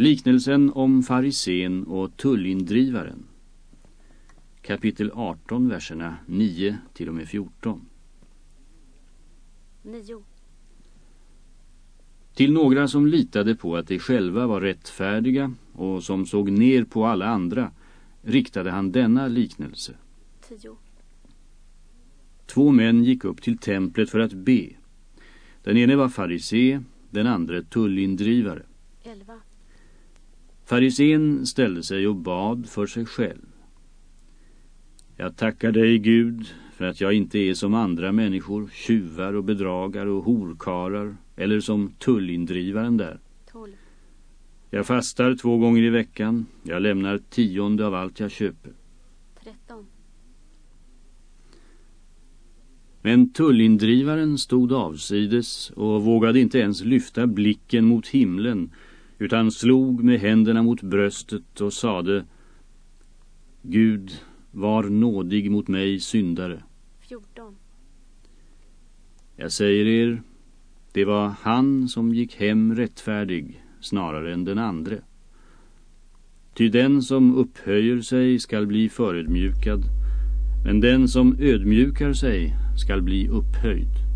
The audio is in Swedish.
Liknelsen om farisén och tullindrivaren. Kapitel 18, verserna 9 till och med 14. 9. Till några som litade på att de själva var rättfärdiga och som såg ner på alla andra riktade han denna liknelse. 10. Två män gick upp till templet för att be. Den ene var farisé, den andra tullindrivare. 11. Farisén ställde sig och bad för sig själv. Jag tackar dig Gud för att jag inte är som andra människor, tjuvar och bedragare och horkarar eller som tullindrivaren där. 12. Jag fastar två gånger i veckan, jag lämnar tionde av allt jag köper. 13. Men tullindrivaren stod avsides och vågade inte ens lyfta blicken mot himlen utan slog med händerna mot bröstet och sade Gud, var nådig mot mig syndare. 14. Jag säger er, det var han som gick hem rättfärdig snarare än den andre. Ty den som upphöjer sig skall bli förödmjukad, men den som ödmjukar sig skall bli upphöjd.